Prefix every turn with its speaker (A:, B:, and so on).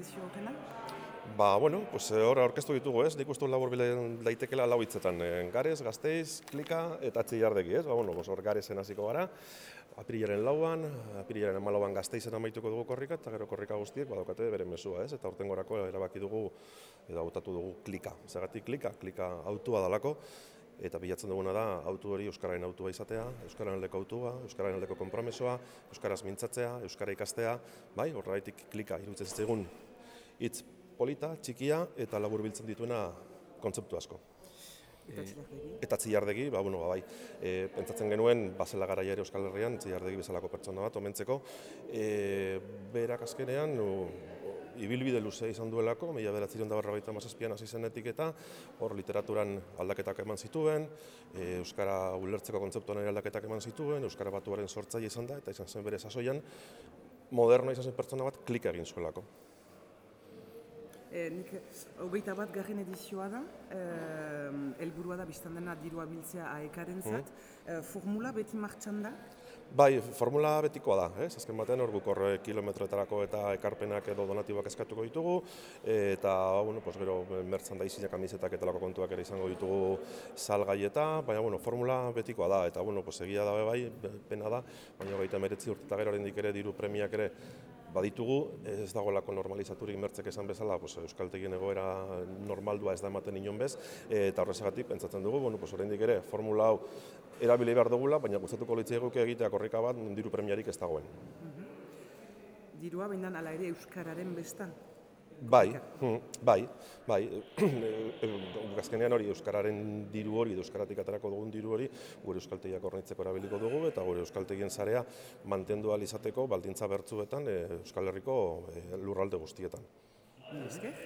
A: edizio horrena?
B: Ba, bueno, pues hor aurkeztu ditugu, ez? Nik uste labur daitekeela lau hitzetan. Eh, Garez, Gasteiz, Klika eta Txillardegi, ez? Ba, bueno, pues hor Garezen hasiko gara. Apirilaren lauan, apirilaren amalauan gazteizen amaituko dugu korrika, eta gero korrika guztiek badaukate bere mesua, ez? Eta urten gorako erabaki dugu, edo hautatu dugu klika. Zergatik klika, klika autua dalako, eta bilatzen duguna da autu hori Euskararen autua izatea, Euskararen aldeko autua, Euskararen aldeko konpromesoa, Euskaraz mintzatzea, Euskara ikastea, bai, horregatik klika iruditzen zitzaigun hitz polita, txikia eta labur biltzen dituena kontzeptu asko.
A: Txillardegi?
B: Eta txillardegi, ba, bueno, ba, bai, e, pentsatzen genuen, bazela garaia ere Euskal Herrian, txillardegi bezalako pertsona bat, omentzeko, e, berak azkenean, o, ibilbide luze izan duelako, mila beratziron da barra mazazpian hasi zenetik eta hor literaturan aldaketak eman zituen, e, Euskara ulertzeko kontzeptuan ere aldaketak eman zituen, Euskara batuaren sortzaile izan da, eta izan zen bere sasoian, moderno izan zen pertsona bat klik egin zuelako.
A: E, nik hogeita bat garren edizioa da, e, helburua da biztan dena dirua biltzea aekaren zat. E, formula beti martxan da?
B: Bai, formula betikoa da, ez? Azken batean hor guk hor kilometroetarako eta ekarpenak edo donatibak eskatuko ditugu eta bueno, pues gero merchandising kamisetak eta lako kontuak ere izango ditugu salgai eta, baina bueno, formula betikoa da eta bueno, pues egia da bai, pena da, baina 39 urte eta gero oraindik ere diru premiak ere baditugu, ez dagoelako normalizaturik mertzek esan bezala, pues, euskaltegien egoera normaldua ez da ematen inon bez, eta horrezagatik pentsatzen dugu, bueno, pues, oraindik ere formula hau erabili behar dugula, baina gustatuko litzai eguke egitea korrika bat diru premiarik ez dagoen.
A: Dirua behindan ala ere Euskararen bestan?
B: Bai, hm, bai, bai, azkenean hori Euskararen diru hori, Euskaratik aterako dugun diru hori, gure Euskaltegiak horretzeko erabiliko dugu, eta gure Euskaltegien zarea mantendu izateko baldintza bertzuetan Euskal Herriko lurralde guztietan.
A: Esker?